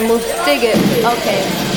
Man, we'll dig it. Okay.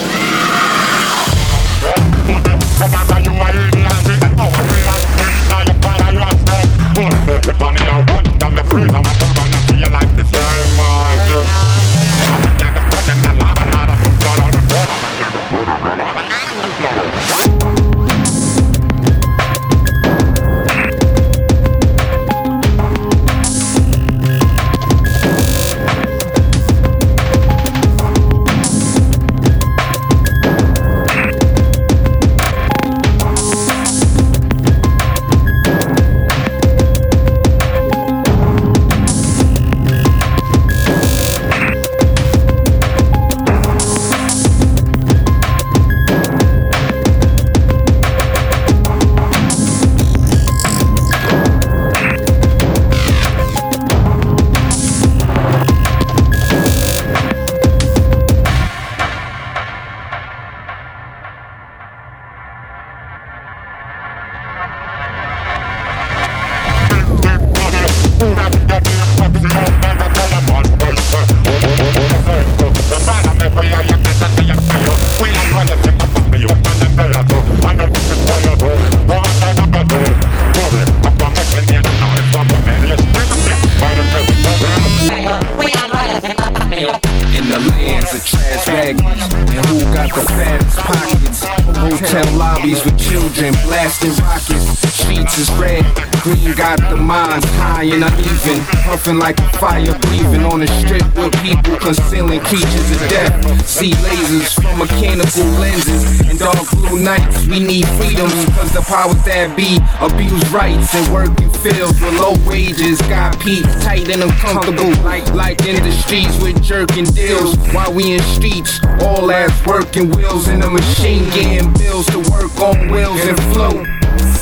Puffing like a fire, breathing on the strip with people concealing creatures of death. See lasers from mechanical lenses and dark blue nights. We need freedoms cause the powers that be abuse rights and working fields with low wages. Got Pete tight and uncomfortable, like like in the streets with jerking deals. While we in streets, all ass working wheels in the machine, getting bills to work on wheels and float.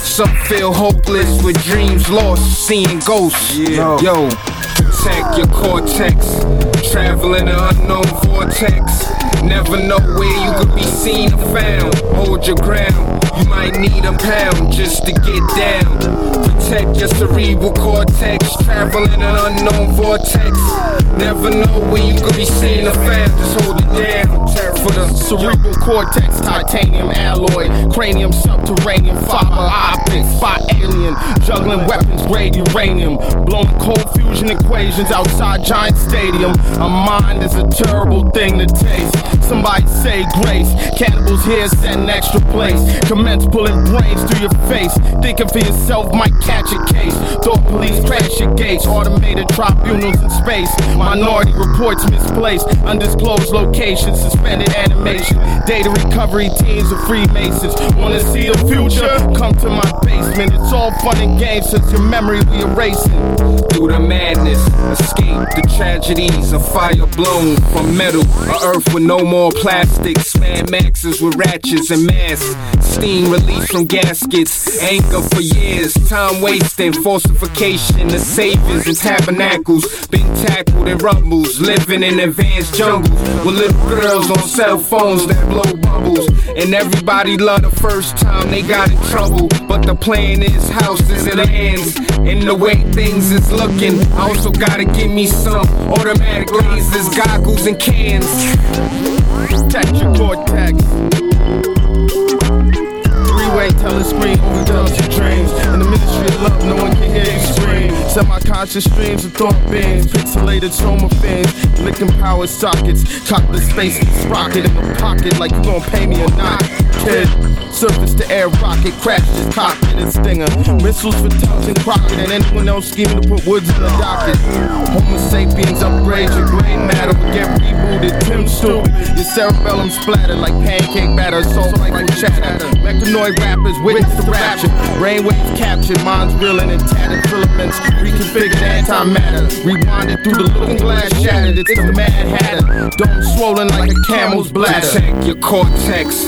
Some feel hopeless with dreams lost, seeing ghosts. Yeah. Yo, protect your cortex. Traveling an unknown vortex. Never know where you could be seen or found. Hold your ground. You might need a pound just to get down. Protect your cerebral cortex. Traveling an unknown vortex. Never know where you could be seen or found. Just hold it down. For the cerebral cortex, titanium alloy, cranium, subterranean, fiber optics, by alien, juggling weapons, grade uranium, blowing cold fusion equations outside giant stadium. A mind is a terrible thing to taste. Somebody say grace. Cannibals here send an extra place. Commence pulling brains through your face. Thinking for yourself might catch a case. Thought police crash your gates. Automated tribunals in space. Minority reports misplaced. Undisclosed locations. Suspended animation. Data recovery teams of Freemasons. Wanna see the future? Come to my basement. It's all fun and games since your memory we erasing. Through the madness, escape the tragedies. A fire blown from metal. A earth with no more plastics. Man maxes with ratchets and masks. Steam released from gaskets. Anger for years. Time wasting. Falsification. The saviors and tabernacles. Been tackled in rumbles. Living in advanced jungles. With little girls on cell phones that blow bubbles. And everybody love the first time they got in trouble. But the plan is houses and lands. And the way things is looking. I also gotta give me some automatic lasers, goggles, and cans. Your cortex three-way telescreen overdubs your dreams. In the ministry of love, no one can hear you scream. Semi-conscious streams of thought beams, pixelated soma fins, licking power sockets. The space sprocket in the pocket like you gon' pay me or not, kid. Surface to air rocket, crash this cockpit and stinger. Missiles for and Crockett and anyone else scheming to put woods in the docket. Homo sapiens upgrade your brain matter, get rebooted. Tim stupid, your cerebellum splattered like pancake batter, salt like chatter. Mechanoid rappers witness the rapture. Brainwaves captured, minds reeling in tattered filaments. Reconfigured antimatter. Rewinded through the looking glass shattered. It's the Mad Hatter. Dome swollen like a camel's bladder. Check your cortex.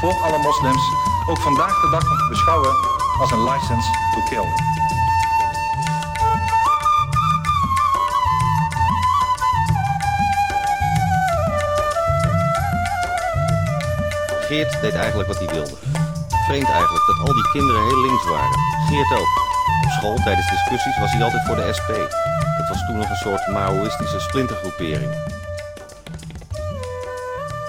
Voor alle moslims ook vandaag de dag beschouwen als een license to kill. Geert deed eigenlijk wat hij wilde. Vreemd eigenlijk dat al die kinderen heel links waren. Geert ook. Op school tijdens discussies was hij altijd voor de SP. Het was toen nog een soort Maoïstische splintergroepering.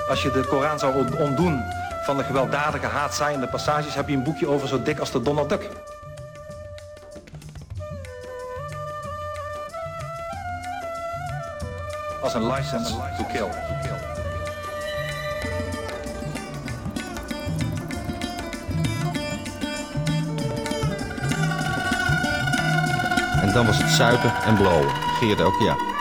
Als je de Koran zou ontdoen van de gewelddadige, haatzaaiende passages heb je een boekje over zo dik als de Donald Duck. Als een license to kill. En dan was het zuipen en blowen. Geert ook, ja.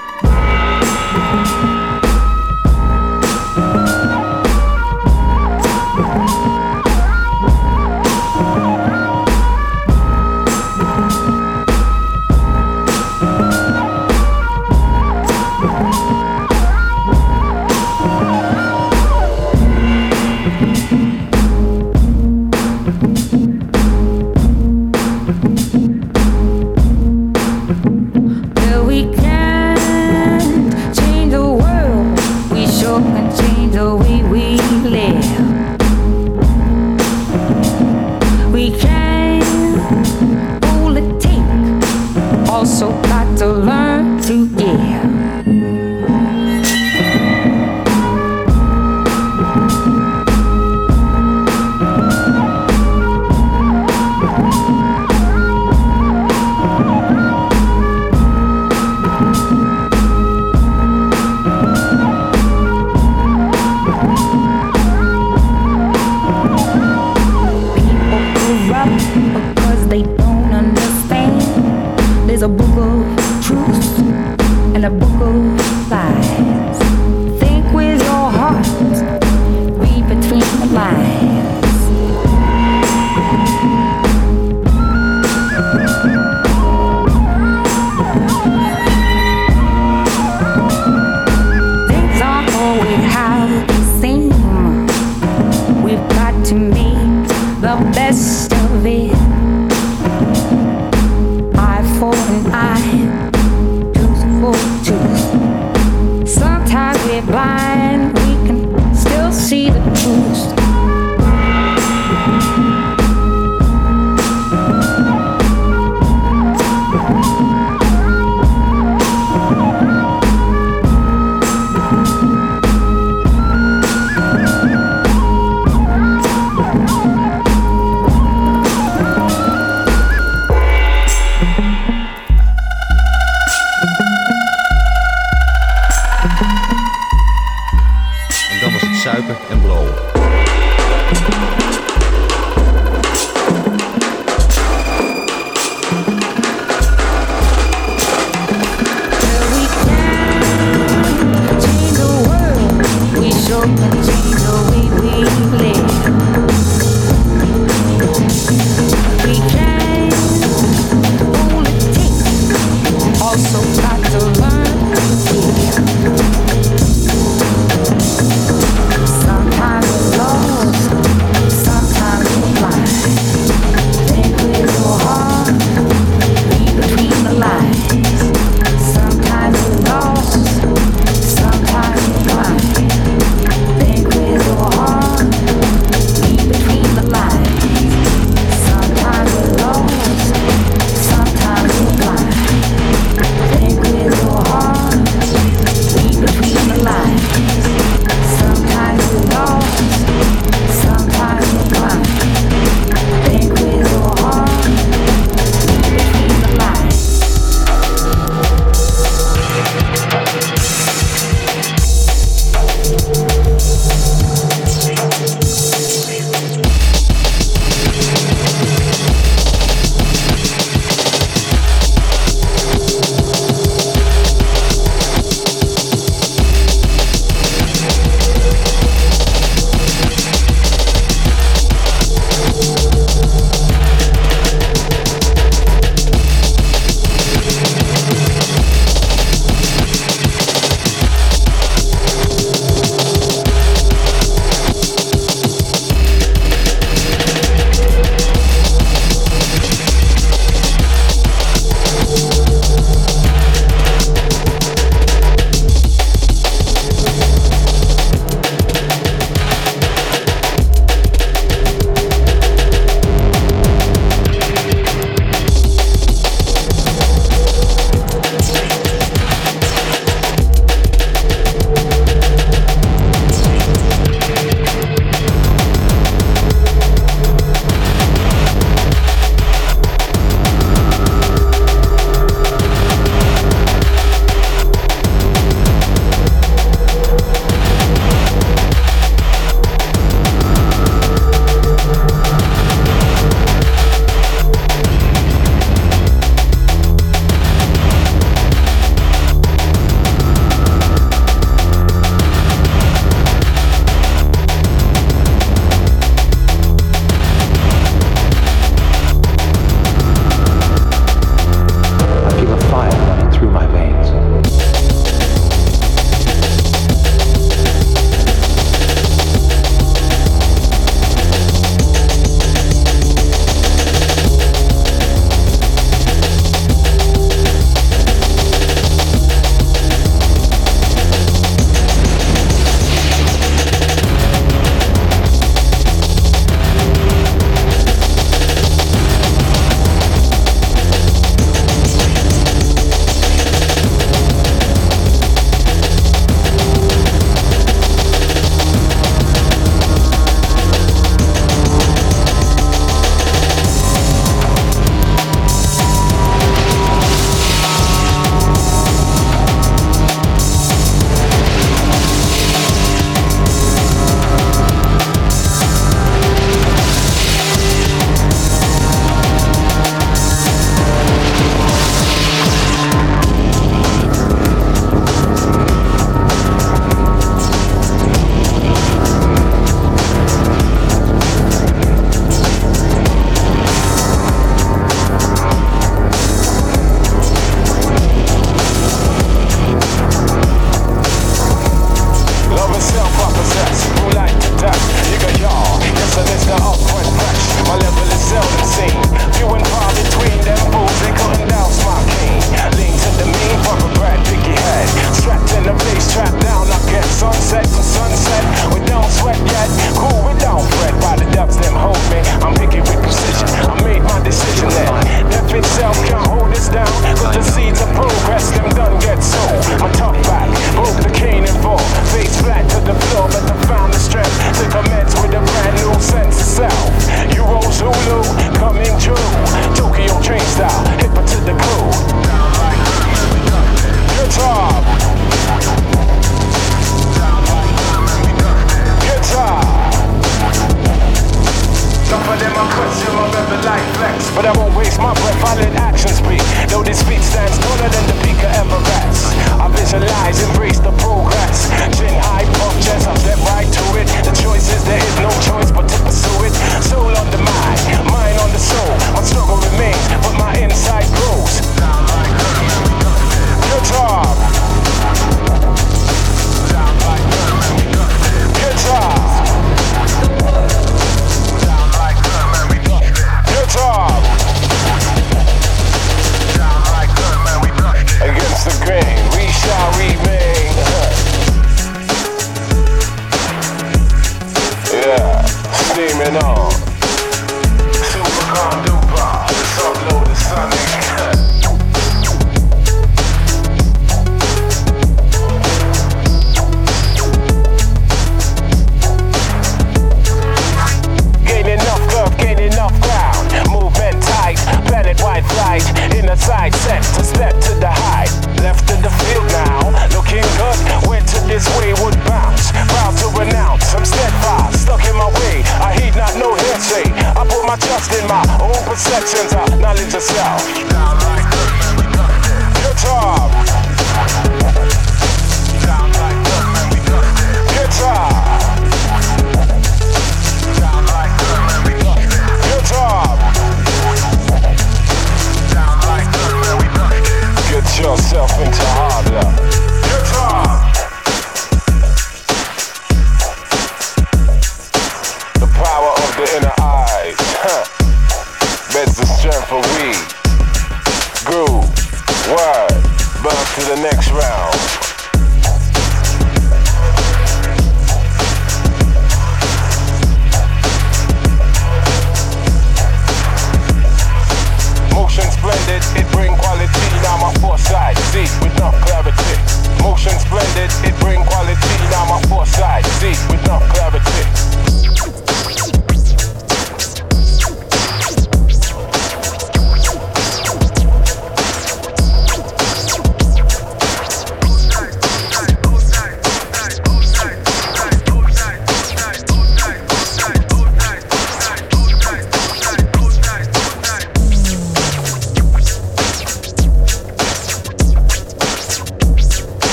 Perceptions of knowledge of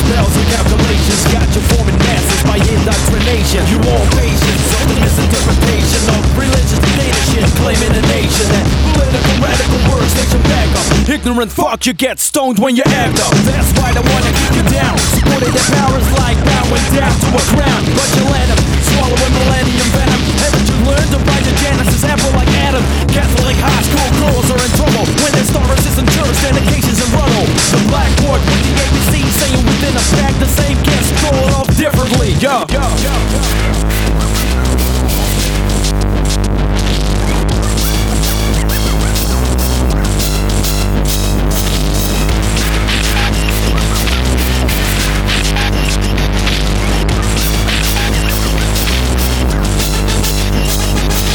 spells and calculations, got you forming masses by indoctrination. You all patience of the misinterpretation of religious dictatorship, claiming a nation that political radical words that you back up. Ignorant fuck, you get stoned when you act up. That's why they wanna keep you down. Supporting their powers like bowing down to a crown, but you let them swallowing millennium venom. You learned to write the Genesis apple like Adam? Catholic high school girls are in trouble when their stars isn't church, dedications and ruddle. The blackboard with the ABC saying within a pack the same gets thrown off differently. Yo, yo, yo.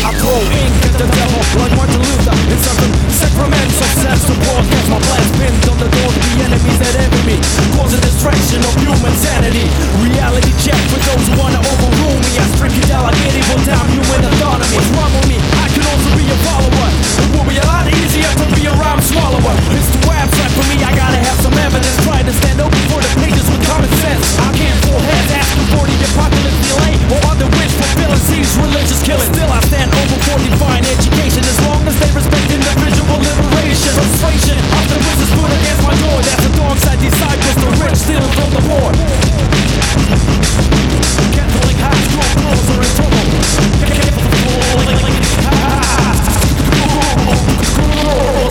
I throw ink the devil like Martin Luther in something Sacramento sense to broadcast my blast pinned on the door the enemies that envy me Cause a distraction of human sanity Reality check for those who wanna overrule me I strip you down like medieval down human autonomy. What's wrong with me? I can also be a follower. It will be a lot easier to be a rhyme swallower. It's too abstract for me, I gotta have some evidence. Trying to stand open for the pages with common sense. I can't fool heads asking for the apocalypse delay Or other wish fulfilling sees religious killing Still I stand open for divine education As long as they respect individual liberation. Frustration of the wizards put against my door. That's the dark side disciples, the rich stealing from the poor Catholic high school girls are in trouble. Catholic high Catholic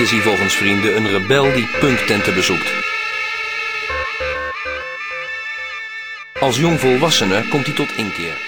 is hij volgens vrienden een rebel die punktenten bezoekt. Als jongvolwassene komt hij tot inkeer.